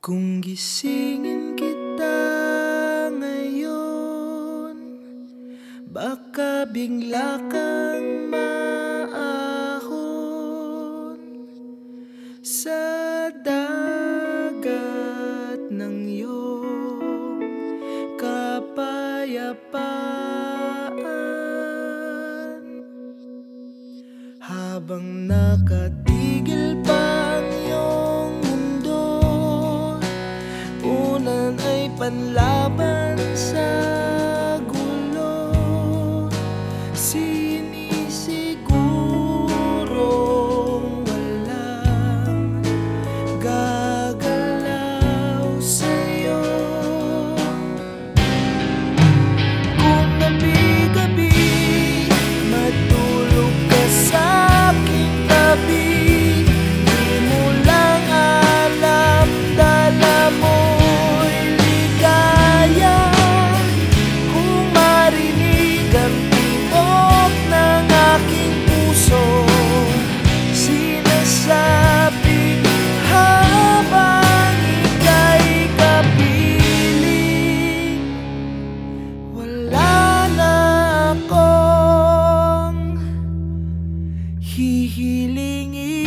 Kung gisingin kita ngayon Baka bigla kang maahon. Sa dagat ng iyong kapayapaan Habang nakatigil pa see hihilingi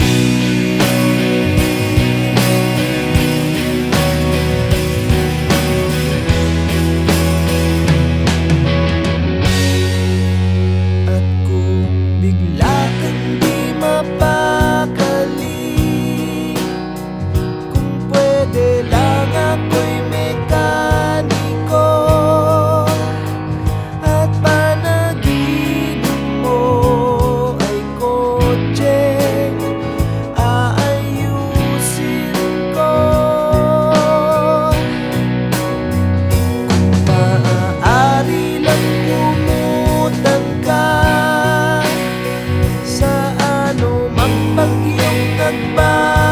能吧。